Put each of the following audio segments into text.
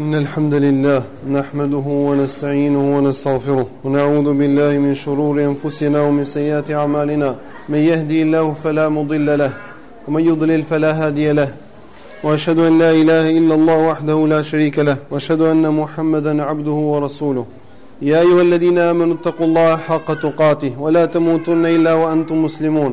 إن الحمد لله نحمده ونستعينه ونستغفره ونعوذ بالله من شرور أنفسنا ومن سيئات أعمالنا من يهدي الله فلا مضل له ومن يضلل فلا هادي له وأشهد أن لا إله إلا الله وحده لا شريك له وأشهد أن محمدا عبده ورسوله يا أيها الذين آمنوا اتقوا الله حق تقاته ولا تموتن إلا وأنتم مسلمون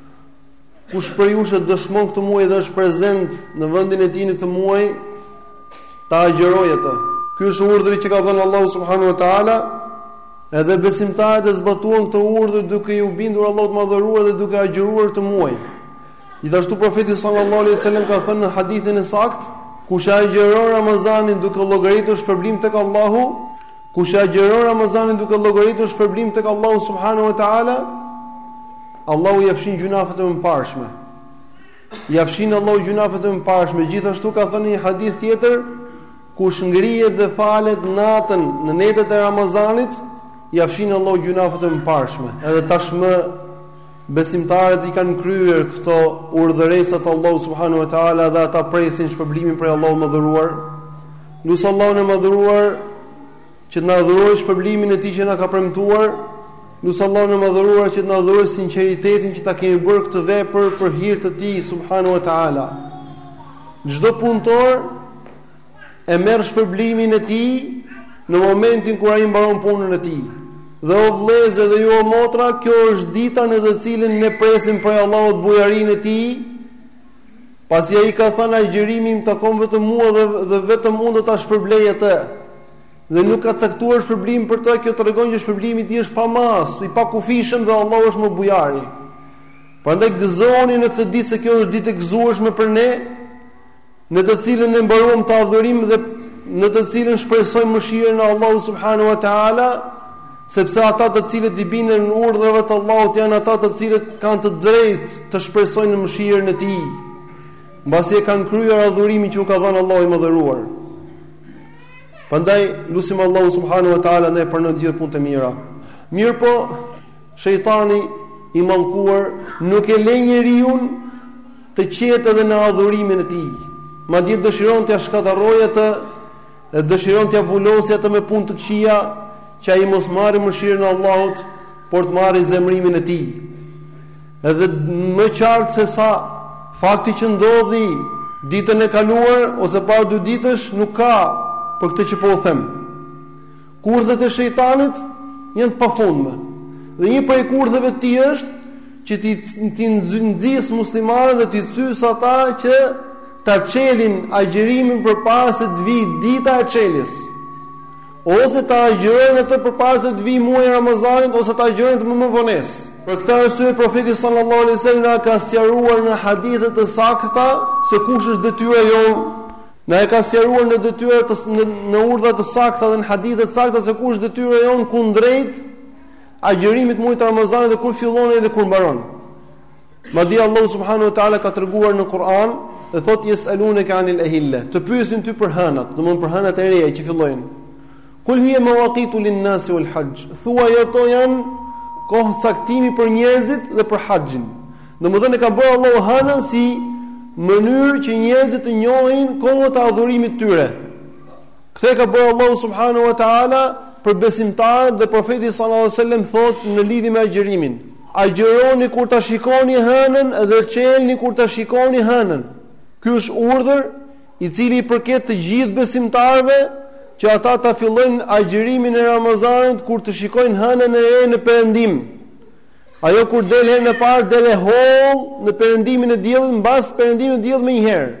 Kush prej jush e dëshmon këtë muaj dhe është prezent në vendin e tij në këtë muaj, ta agjërojë atë. Ky është urdhri që ka dhënë Allahu subhanahu wa taala, edhe besimtarët e zbatuan këtë urdhër duke iu bindur Allahut të madhëruar dhe duke agjëruar këtë muaj. Gjithashtu profeti sallallahu alaihi wasallam ka thënë në hadithin e saktë, kush e agjëron Ramazanin duke llogaritur shpërblim tek Allahu, Kush e agjëron Ramazanin duke llogaritur shpërblim tek Allahu subhanahu wa taala, Allahu ia fshin gjynahet e mëparshme. Ia fshin Allahu gjynahet e mëparshme. Gjithashtu ka thënë një hadith tjetër, kush ngrihet dhe falet natën në netët e Ramazanit, ia fshin Allahu gjynahet e mëparshme. Edhe tashmë besimtarët i kanë kryer këto urdhëresa të Allahut subhanahu wa taala dhe ata presin shpërblimin prej Allahut të madhëruar. Lus Allahun e Madhëruar që të na dhurojë shpërblimin e tij që na ka premtuar. Lus Allahun e Madhëruar që të na dhurojë sinqeritetin që ta kemi bërë këtë vepër për hir të tij subhanahu wa taala. Çdo punëtor e merr shpërblimin e tij në momentin kur ai mbaron punën e tij. Dhe o vëllezër edhe ju o motra, kjo është dita në të cilën ne presim prej Allahut bujarinë e tij, Pasi ai ka thënë agjërimi më takon vetëm mua dhe dhe vetëm unë do ta shpërblej atë. Dhe nuk ka caktuar shpërblim për të, kjo tregon që shpërblimi i tij është pa masë, i pakufishëm dhe Allahu është më bujari. Prandaj gëzohuni në këtë ditë se kjo është ditë e gëzueshme për ne, në të cilën ne mbaruam këtë adhurim dhe në të cilën shpresojmë mëshirën e Allahut subhanahu wa taala Sepse ata të cilët i binden urdhrave të Allahut janë ata të cilët kanë të drejtë të shpresojnë në mëshirën e Tij, mbasi e kanë kryer adhurimin që u ka dhënë Allahu i Madhëruar. Prandaj lusim Allahun subhanahu wa taala na i pranojë gjithë punët e mira. Mirëpo, shejtani i mallkuar nuk e lë njeriun të qetë edhe në adhurimin e tij. Madje dëshiron t'ia shkatërrojë atë Dhe dëshiron t'ia vulosë atë me punë të këqija, që ai mos marrë mëshirën e Allahut, por të marrë zemërimin e tij. Edhe më qartë se sa fakti që ndodhi ditën e kaluar ose para dy ditësh nuk ka për këtë që po u them. Kurthet e shejtanit janë të pafundme. Dhe një prej kurtheve të tij është që t'i, t'i nxisë muslimanët dhe t'i cysë ata që ta çelin agjërimin përpara se të vijë dita e çeljes. Ose ta agjërojnë atë përpara se të vijë muaji i Ramazanit ose ta agjërojnë atë me, me vonesë. Për këtë arsye profeti sallallahu alaihi wasallam na ka sqaruar në hadithe të sakta se kush është detyra jonë Na e ka sqaruar në detyra të në, në urdhra të sakta dhe në hadithe të sakta se kush është detyra jonë kundrejt agjërimit muajit Ramazanit dhe kur fillon ai dhe kur mbaron. Madje Allahu subhanahu wa taala ka treguar në Kur'an dhe thotë yes alunaka anil ahilla. Të pyesin ty për hënat, domethënë për hënat e reja që fillojnë. Kul hiya mawaqitu lin-nasi wal-hajj. Thuaj ato janë kohë caktimi për njerëzit dhe për haxhin. Domethënë e ka bërë Allahu hënën si mënyrë që njerëzit të njohin kohët e adhurimit të tyre. Këtë e ka bërë Allahu subhanahu wa taala për besimtarët dhe profeti sallallahu alajhi wasallam thotë në lidhje me agjërimin. Agjëroni kur ta shikoni hënën dhe çelni kur ta shikoni hënën. Ky është urdhër i cili i përket të gjithë besimtarëve që ata ta fillojnë agjërimin e Ramazanit kur të shikojnë hënën e re në perëndim. Ajo kur del herën e parë del e hollë në perëndimin e diellit, mbas perëndimit të diellit menjëherë.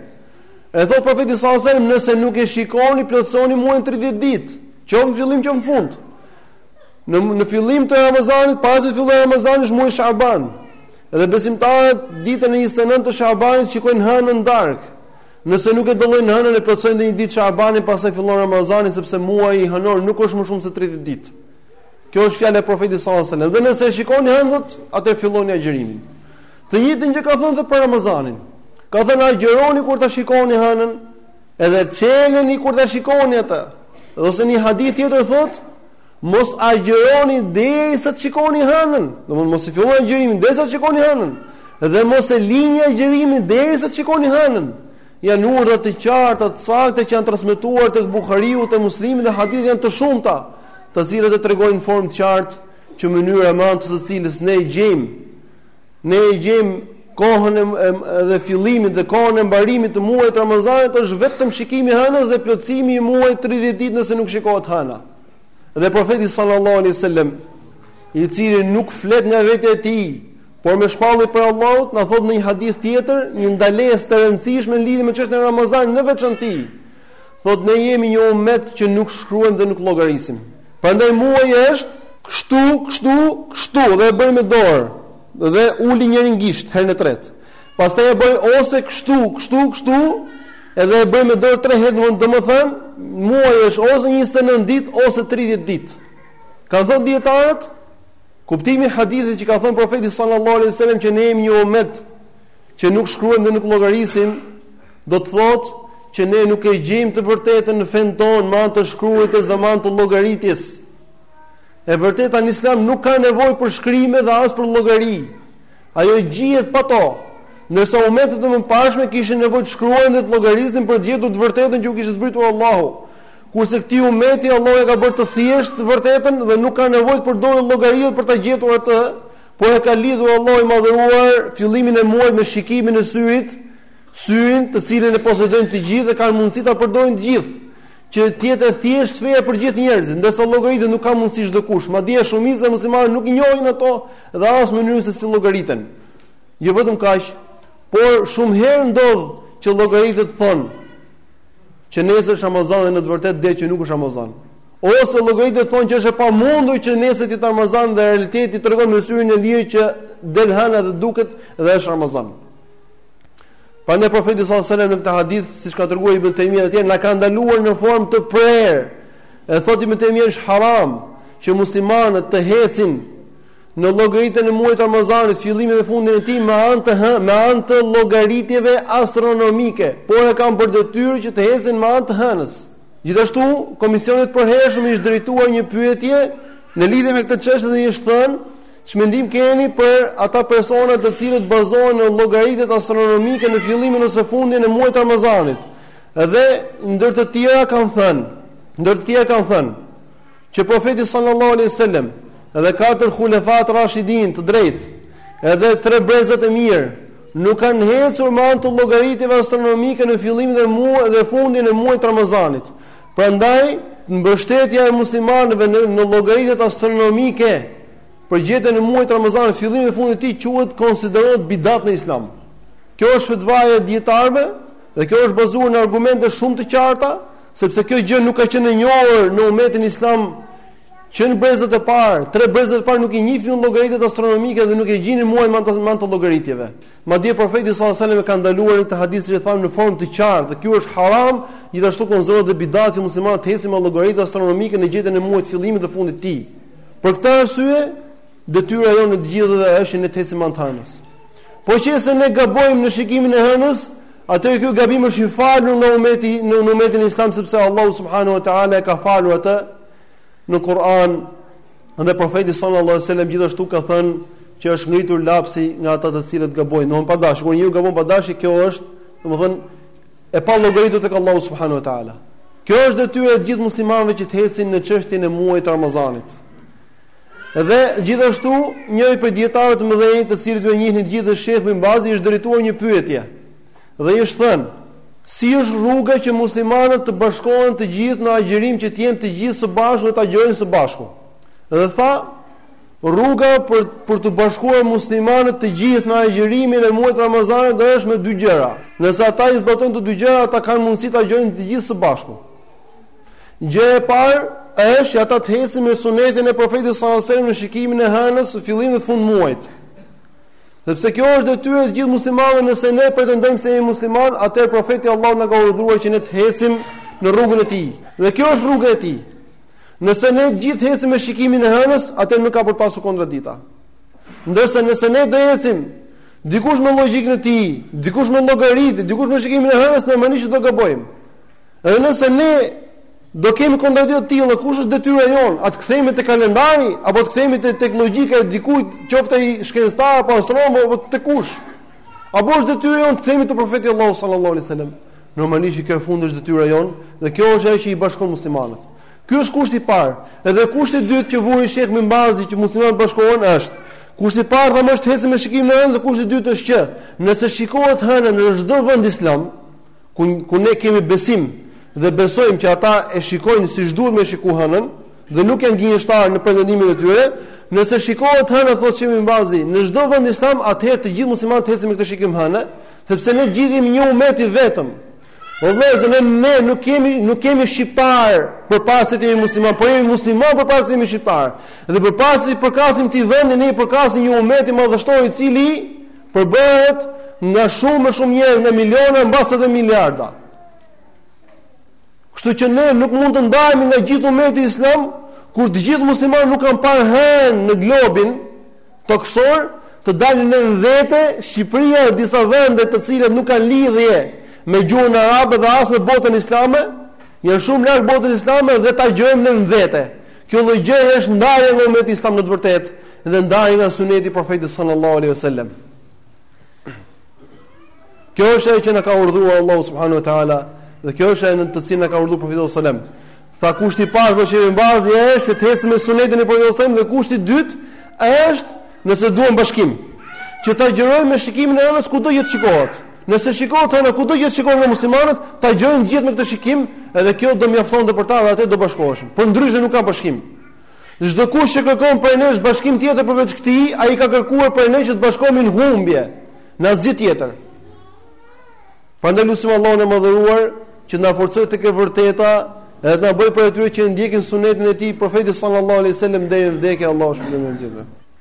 E thotë profeti sallallahu alajhi wasallam, nëse nuk e shikoni, plotësoni muajin 30 ditë, qoftë në fillim qoftë në fund. Në në fillim të Ramazanit, para se të fillojë Ramazani, është muaji Shaban. Dhe besimtarët ditën e 29 të Shabanit shikojnë hënën darkë. Nëse nuk e dallojnë hënën e plotësojnë dhe një ditë Shaabanin, pastaj fillon Ramazani sepse muaji hënor nuk është më shumë se 30 ditë. Kjo është fjala e Profetit sallallahu alajhi wasallam. Dhe nëse e shikoni hënën, atë filloni agjërimin. Të njëjtën gjë ka thënë edhe për Ramazanin. Ka thënë agjëroni kur ta shikoni hënën, edhe çeleni kur ta shikoni atë. Ose një hadith tjetër thotë Mos agjëroni derisa të shikoni hënën, domethënë mos e filloni agjërimin derisa të shikoni hënën dhe mos e lini agjërimin derisa të shikoni hënën. Janë urdhra të qarta, të sakta që janë transmetuar tek Buhariu te Muslimi dhe hadithet janë të shumta, të cilat e tregojnë në formë të qartë që mënyra me anë të së cilës ne gjejmë Ne e gjejmë kohën e fillimit dhe kohën e mbarimit të muajit Ramazanit është vetëm shikimi i hënës dhe plotësimi i muajit 30 ditë nëse nuk shikohet hëna. Dhe profeti sallallahu alaihi wasallam, i cili nuk flet nga vetja e tij, por me shpallje prej Allahut, na thotë në një hadith tjetër një ndalesë të rëndësishme në lidhje me çështjen e Ramazanit në veçanti. Thotë ne jemi një umet që nuk shkruajmë dhe nuk llogarisim. Prandaj muaji është kështu, kështu, kështu dhe e bëri me dorë dhe uli njërin gisht herën e tretë. Pastaj e bëri ose kështu, kështu, kështu, edhe e bëri me dorë 3 herë, domethënë, muaji është ose 29 ditë ose 30 ditë. Kanë thënë dijetarët, kuptimi i hadithit që ka thënë profeti sallallahu alejhi ue sellem që ne jemi një umet që nuk shkruajmë dhe nuk llogarisim, do të thotë që ne nuk e gjejmë të vërtetën në fenë tonë me anë të shkruajtjes dhe me anë të llogaritjes. E vërteta në Islam nuk ka nevojë për shkrime dhe as për llogari. Ajo gjihet pa to. Ndërsa umetet e mëparshme kishin nevojë të shkruajnë dhe të llogarisnin për të gjetur të vërtetën që u kishte zbritur Allahu. Kurse këtij umeti Allahu e ka bërë të thjeshtë të vërtetën dhe nuk ka nevojë të përdorë llogaritë për ta gjetur atë, Por e ka lidhur Allahu i Madhëruar fillimin e muajit me shikimin e syrit, syrin, të cilin e posedojnë të gjithë dhe kanë mundësi ta përdorin të gjithë, që të jetë e thjeshtë feja për gjithë njerëzit, ndërsa llogaritën nuk ka mundësi çdokush, madje shumica e muslimanëve nuk njohin ato dhe as mënyrën se si llogariten. Jo vetëm kaq, por shumë herë ndodh që llogaritë thonë që nesër është Ramazan dhe në të vërtetë del që nuk është Ramazan. Ose llogaritë thonë që është e pamundur që nesër të jetë Ramazan dhe realiteti tregon me syrin e lirë që del hëna dhe duket dhe është Ramazan. Prandaj profeti sallallahu alajhi wasallam në këtë hadith, siç ka treguar Ibn Taymija te kjo, na ka ndaluar në formë të prerë. E thotë Ibn Taymija është haram që muslimanët të hecin në llogaritën e muajit të Ramazanit, fillimin dhe fundin e tij me anë të, me anë të llogaritjeve astronomike, por e kanë për detyrë që të hecin me anë të hënës. Gjithashtu, komisioni i përhershëm i është drejtuar një pyetje në lidhje me këtë çështje dhe i është thënë, ç'mendim keni për ata persona të cilët bazohen në llogaritjet astronomike në fillimin ose fundin e muajit të Ramazanit? Dhe ndër të tjera kanë thënë, ndër të tjera kanë thënë që profeti sallallahu alaihi wasallam dhe katër hulefat rashidin të drejtë, edhe tre brezat e mirë, Nuk kanë hecur me anë të llogaritjeve astronomike në fillimin dhe, dhe fundin e muajit të Ramazanit. Prandaj, mbështetja e muslimanëve në në llogaritjet astronomike për gjetjen e muajit të Ramazanit, fillimin dhe fundin e tij quhet konsiderohet bidat në Islam. Kjo është fetvaja e dijetarëve dhe kjo është bazuar në argumente shumë të qarta, sepse kjo gjë nuk ka qenë e njohur në umetin islam Që në brezat e parë, tre brezat e parë nuk i njihnin llogaritë astronomike dhe nuk e gjinin muajin me anë të llogaritjeve. Madje profeti sallallahu alajhi wasallam e ka ndaluar në këtë hadith që e thamë në formë të qartë dhe kjo është haram, gjithashtu konsiderohet dhe bidat që muslimanët të hecin me llogaritë astronomike në gjetjen e muajit fillimit dhe fundit të tij. Për këtë arsye, detyra jonë e të gjithëve është ne të hecim me anë të hënës. Po nëse ne gabojmë në shikimin e hënës, atë ky gabim është i falur nga umeti në umetin islam sepse Allahu subhanahu wa taala e ka falur atë në Kur'an dhe profeti sallallahu alajhi wasallam gjithashtu ka thënë që është ngritur lapsi nga ata të cilët gabojnë, domthonë pa dashje. Kur njeriu gabon pa dashje, kjo është, domthonë e pa llogaritur tek Allahu subhanahu wa taala. Kjo është detyra e të gjithë muslimanëve që të ecin në çështjen e muajit të Ramazanit. Dhe gjithashtu, njëri prej dijetarëve të mëdhenj, të cilët ju e njihni të gjithë dhe shejh Bin Bazi, i është drejtuar një pyetje. Dhe i është thënë, Si është rruga që muslimanët të bashkohen të gjithë në agjërim që të jenë të gjithë së bashku dhe të agjërojnë së bashku? Dhe tha, rruga për t'u bashkuar muslimanët të gjithë në agjërimin e muajit Ramazan është me dy gjëra. Nëse ata i zbatojnë të dy gjëra, ata kanë mundësi të agjërojnë të gjithë së bashku. Gjëja e parë është që ata të hecin me sunetin e profetit sallallahu alajhi wasallam në shikimin e hënës së fillimit e të fund muajit. Sepse kjo është detyrë e të gjithë muslimanëve, nëse ne pretendojmë se jemi musliman, atëherë profeti i Allahut na ka urdhëruar që ne të ecim në rrugën e tij. Dhe kjo është rruga e tij. Nëse ne të gjithë ecim me shikimin e hënës, atëherë nuk ka për pasur kontradikta. Ndërsa nëse ne do ecim dikush me logjikën e tij, dikush me llogaritë, dikush me shikimin e hënës, normalisht që do gabojmë. Edhe nëse ne Do kemi kontradikta të tilla, kush është detyra jonë? A të kthehemi te kalendari apo të kthehemi te te logjika e dikujt, qoftë ai shkencëtar apo astronom apo te kush? Apo është detyra jonë të kthehemi te profeti i Allahut sallallahu alaihi wasallam? Normalisht kjo e fundit është detyra jonë dhe kjo është ajo që i bashkon muslimanët. Ky është kushti i parë. Edhe kushti i dytë që vuri shejh Bin Bazi që muslimanët të bashkohen është Kushti i parë thamë është të hecim me shikimin e hënës dhe kushti i dytë është që nëse shikohet hëna në çdo vend islam, ku ku ne kemi besim dhe besojmë që ata e shikojnë siç duhet me shikuar hënën dhe nuk janë gënjeshtarë në pretendimin e tyre, nëse shikohet hëna thotë shejh Bin Bazi, në çdo vend islam atëherë të gjithë muslimanët ecin me këtë shikim hëne, sepse ne gjithë jemi një umet i vetëm. O vëllezër, ne, ne nuk jemi nuk jemi shqiptar përpara se të jemi musliman, por jemi musliman përpara se të jemi shqiptar. Dhe përpara se t'i përkasim këtij vendi, ne i përkasim një umeti madhështor i cili përbëhet nga shumë e shumë njerëz nga miliona mbase edhe miliarda. Kështu që ne nuk mund të ndahemi nga gjithë ummeti islam kur të gjithë muslimanët nuk kanë parë hën në globin tokësor të dalim ne në vete Shqipëria e disa vende të cilat nuk kanë lidhje me gjuhën arabe dhe as me botën islame, janë shumë larg botës islame dhe të agjërojmë në vete. Kjo lloj gjëje është ndarje nga ummeti islam në të vërtetë dhe ndarje nga suneti i profetit sallallahu alaihi wasallam. Kjo është ajo që na ka urdhëruar Allahu subhanahu wa taala dhe kjo është ajo në të cilën na ka urdhëruar profeti sallallahu alaihi wasallam. Tha kushti i parë thotë shejh Bin Bazi është të ecim me sunetin e profetit sallallahu alaihi wasallam dhe kushti i dytë është nëse duam bashkim që të agjërojmë me shikimin e hënës kudo që të shikohet. Nëse shikohet hëna kudo që të shikohet nga muslimanët, të agjërojnë gjithë me këtë shikim, edhe kjo do mjaftonte për ta dhe ata do bashkoheshin. Përndryshe nuk ka bashkim. Çdokush që kërkon prej nesh bashkim tjetër përveç këtij, ai ka kërkuar prej nesh që të bashkohemi në humbje, në asgjë tjetër. Prandaj lusim Allahun e madhëruar që të na forcojë tek e vërteta dhe të na bëjë prej atyre që ndjekin sunetin e tij, profetit sallallahu alaihi wasallam deri në vdekje, Allahu na shpëtoftë gjithë.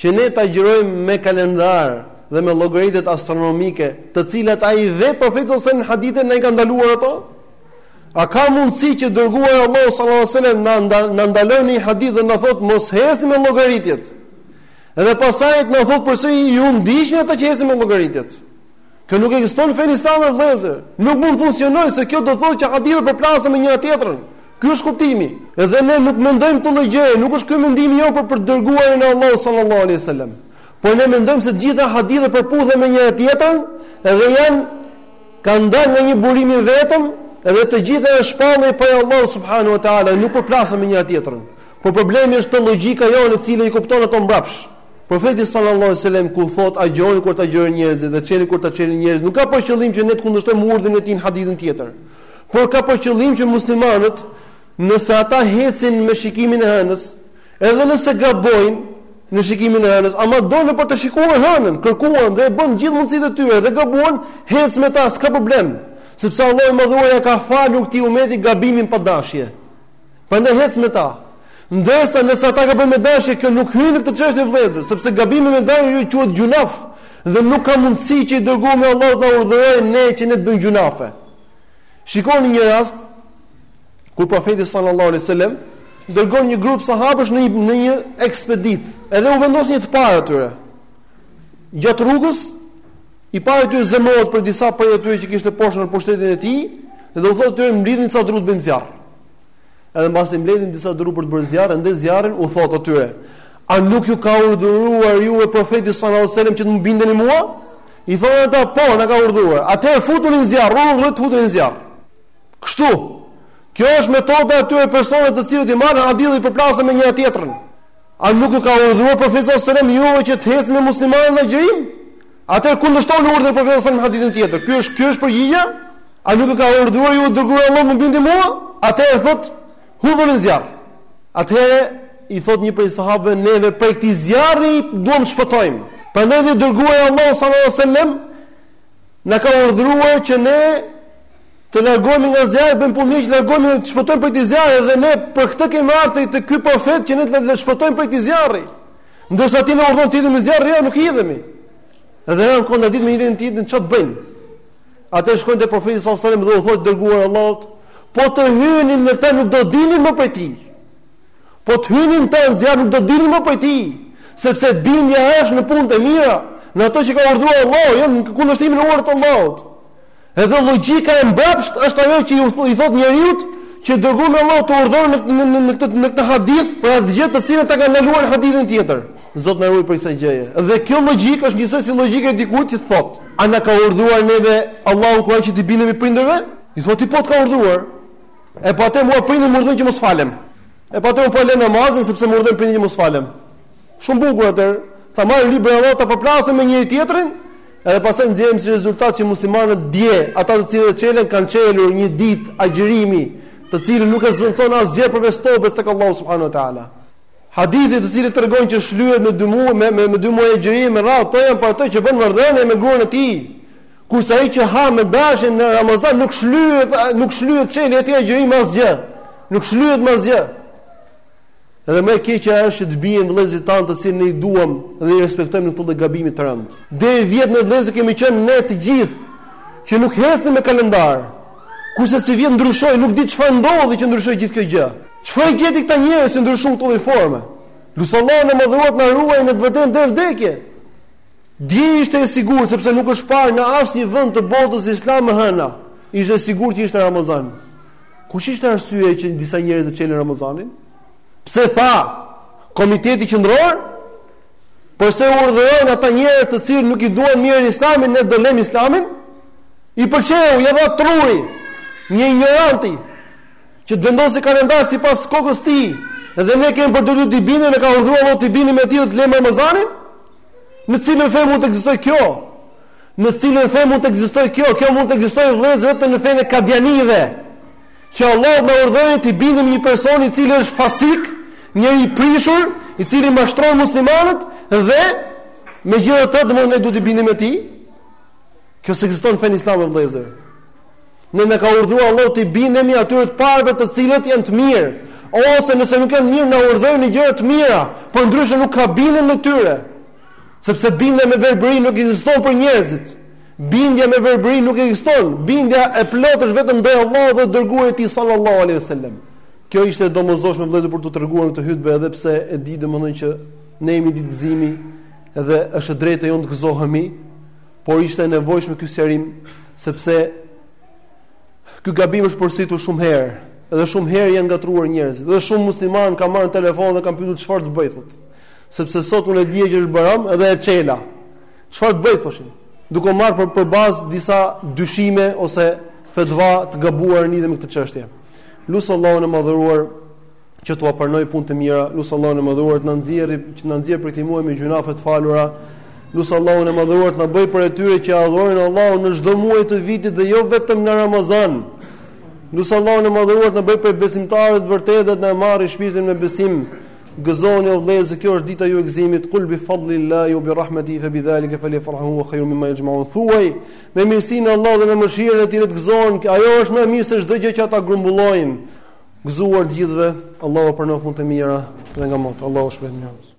që ne të agjërojmë me kalendar dhe me llogaritet astronomike, të cilat ai vetë profeti sallallahu alajhi wasallam në hadithe na i ka ndaluar ato? A ka mundësi që i dërguari Allahut sallallahu alajhi wasallam na nda, na ndalon në një hadith dhe na thot mos hecni me llogaritjet? Edhe pastaj na thot përsëri ju ndiqni ata që hecin me llogaritjet. Kjo nuk ekziston në fenë islame vëllezër. Nuk mund të funksionojë se kjo do të thotë që hadithet përplasen me njëra tjetrën. Ky është kuptimi. Dhe ne nuk mendojmë këtë lloj gjëje, nuk është ky mendimi jonë për për të dërguarin e Allahut sallallahu alaihi wasallam. Por ne mendojmë se të gjitha hadithet përputhen me njëra tjetrën dhe janë kanë dalë nga një burim i vetëm dhe të gjitha janë shpallur prej Allahut subhanahu wa taala, nuk përplasen me njëra tjetrën. Por problemi është te logjika jonë e cila i kupton ato mbrapsht. Profeti sallallahu alejhi we selem kur thotë agjëroni kur të agjërojnë njerëzit dhe çelni kur ta çelin njerëzit, nuk ka për qëllim që ne të kundërshtojmë urdhrin e tij në hadithin tjetër. Por ka për qëllim që muslimanët, nëse ata ecin me shikimin e hënës, edhe nëse gabojnë në shikimin e hënës, ama dolën për të shikuar hënën, kërkuan dhe i bënë gjithë mundësitë e tyre dhe gabuan, ec me ta, s'ka problem. Sepse Allahu i Madhëruar ia ka falur këtij umeti gabimin pa dashje. Prandaj hec me ta. Ndërsa nëse ata gabojnë me dashje, kjo nuk hyn në këtë çështje vëllezër, sepse gabimi me dashje ajo quhet gjynaf dhe nuk ka mundësi që i dërguari i Allahut të na urdhërojë ne që ne të bëjmë gjynafe. Shikoni një rast kur profeti sallallahu alaihi wasallam dërgon një grup sahabësh në një, në një ekspeditë, edhe u vendos një të parë atyre. Gjatë rrugës I pari i tyre zemërohet prej disa prej atyre që kishte poshtë në pushtetin e tij dhe u thotë atyre mblidhni ca dru të bëjmë zjarr. Edhe mbasi mbledhin disa dru për të bërë zjarr, ndez zjarrin u thotë atyre: "A nuk ju ka urdhëruar juve profeti sallallahu alajhi wasallam që të më bindeni mua?" I thonë ata: "Po, na ka urdhëruar." Atëherë futuni në zjarr, ju urdhëroj futuni në zjarr. Kështu. Kjo është metoda e atyre personave të cilët i marrin hadithet i përplasin me njëra tjetrën. A nuk ju ka urdhëruar profeti sallallahu alajhi wasallam juve që të hecni me muslimanët në agjërim? Atëherë kundërshtoni urdhrin e profetit sallallahu alajhi wasallam në hadithin tjetër. Ky është ky është përgjigja? A nuk ju ka urdhëruar ju i dërguari Allahut të më bindeni mua? Atëherë thot, hudhuni në zjarr. Atëherë i thot një prej sahabëve, neve prej këtij zjarri duam të shpëtojmë. Prandaj dhe i dërguari Allahut sallallahu alajhi wasallam na ka urdhëruar që ne Të largohemi nga zjarri, bëjmë punë që të largohemi dhe të shpëtojmë prej këtij zjarri dhe ne për këtë kemi ardhur te te ky profet që ne të na shpëtojë prej këtij zjarri. Ndërsa ti na urdhon të hidhemi në zjarr, jo, nuk hidhemi. Dhe janë në kontradiktë me njëri-tjetrin, çfarë bëjnë? Ata shkojnë te profeti sallallahu alajhi wasallam dhe u thotë i dërguari i Allahut, po të hynin në të nuk do dilin më prej tij. Po të hynin te zjarri nuk do dilin më prej tij, sepse bindja është në punë të mira, në ato që ka urdhëruar Allahu, jo në kundërshtimin e urdhërit të Allahut. Edhe logjika e mbrapsht është ajo që i thotë njeriut që i dërguari i Allahut të urdhëron në këtë në këtë hadith për atë gjë të cilën ta ka ndaluar në hadithin tjetër. Zot na ruaj prej kësaj gjëje. Dhe kjo logjikë është njësoj si logjika e dikujt që thotë, a na ka urdhëruar neve Allahu në Kur'an që t'u bindemi prindërve? I thotë ti po të ka urdhëruar. E po atëherë mua prindi më urdhëron që mos falem. E po atëherë po lë namazin sepse më urdhëron prindi që mos falem. Shumë bukur atëherë, ta marrim librin e Allahut ta përplasim me njëri-tjetrin, edhe pastaj nxjerrim si rezultat që muslimanët dje, ata të cilët çelën kanë çelur një ditë agjërimi, të cilën nuk e zëvendëson asgjë përveç tobes tek Allahu subhanahu wa taala. Hadithet të cilët tregojnë që shlyhet me dy muaj me me, me dy muaj agjërimi me radhë, ato janë për atë që bën marrëdhënie me gruan e tij. Kurse ai që ha me dashje në Ramazan nuk shlyhet nuk shlyhet çelja e këtij agjërimi me asgjë. Nuk shlyhet me asgjë. Dhe më e keqja është që të bien vëllezërit tanë të cilët ne i duam dhe i respektojmë në këtë lloj gabimi të rëndë. Deri vjet me vëllezër kemi qenë ne të gjithë që nuk ecnim me kalendar. Kurse sivjet ndryshoi, nuk di çfarë ndodhi që ndryshoi gjithë kjo gjë. Çfarë gjeti këta njerëz që ndryshuan këtë lloj forme? Lus Allahun e madhëruar të na ruajë në të vërtetë deri në vdekje. Dje ishte e sigurt sepse nuk është parë në asnjë vend të botës islame hëna. Ishte e sigurt që ishte Ramazan. Kush ishte arsyeja që disa njerëz të çelin Ramazanin? Pse tha Komiteti Qendror? Pse u urdhëruan ata njerëz të cilët nuk i duan të mirën Islamit ne do lëmë Islamin? I pëlqeu, ja dha truri një injoranti që të vendosi kalendar sipas kokës tij dhe ne kemi për detyrë t'i bindemi e ka urdhëruar Allahu t'i bindemi atij dhe të lëmë Ramazanin? Në cilën fe mund të ekzistojë kjo? Në cilën fe mund të ekzistojë kjo? Kjo mund të ekzistojë vëllezër vetëm në fenë e kadianive. Që Allahu na urdhëron t'i bindemi një personi i cili është fasik, njeri i prishur, i cili mashtron muslimanët dhe megjithatë ne duhet t'i bindemi atij. Kjo s'ekziston në fenë islame vëllezër. Ne na ka urdhëruar Allahu t'u bindemi atyre të parëve të cilët janë të mirë, ose nëse nuk janë të mirë na urdhërojnë në gjëra të mira, por ndryshe nuk ka bindje ndaj tyre. Sepse bindja me verbëri nuk ekziston për njerëzit. Bindja me verbëri nuk ekziston. Bindja e plotë është vetëm ndaj Allahut dhe të dërguarit të tij sallallahu alaihi wasallam. Kjo ishte e domosdoshme vëllezër për të treguar në këtë hutbe edhe pse e di domethënë që ne jemi në ditë gëzimi dhe është e drejta jonë të gëzohemi, por ishte e nevojshme ky sqarim sepse ky gabim është përsëritur shumë herë dhe shumë herë janë ngatruar njerëzit dhe shumë muslimanë kanë marrë në telefon dhe kanë pyetur çfarë të bëj thotë. Sepse sot unë e dija që është Bajram dhe e çela. Çfarë të bëj thoshin? Duke marrë për, për bazë disa dyshime ose fetva të gabuara në lidhje me këtë çështje. Lus Allahun e madhëruar që t'jua pranojë punët e mira, lus Allahun e madhëruar të na nxjerrë, që të na nxjerrë prej këtij muaji me gjunafe të falura. Lus Allahun e madhëruar të na bëjë prej atyre që adhurojnë Allahun në çdo muaj të vitit dhe jo vetëm në Ramazan. Lus Allahun e madhëruar të na bëjë prej besimtarëve të vërtetë dhe të na marrë shpirtin me besim. Gëzohuni o vëllezër kjo është dita juaj e gëzimit. Kul bi fadlillahi wa bi rahmatihi fa bidhalika falyafrahu huwa khayrun mimma yajma'un. Thuaj, me mirësinë e Allahut dhe me mëshirën e Tij le të gëzohen, ajo është më e mirë se çdo gjë që ata grumbullojnë. Gëzuar të gjithëve, Allahu pranoftë punët e mira dhe nga mot. Allahu ju shpërbleftë.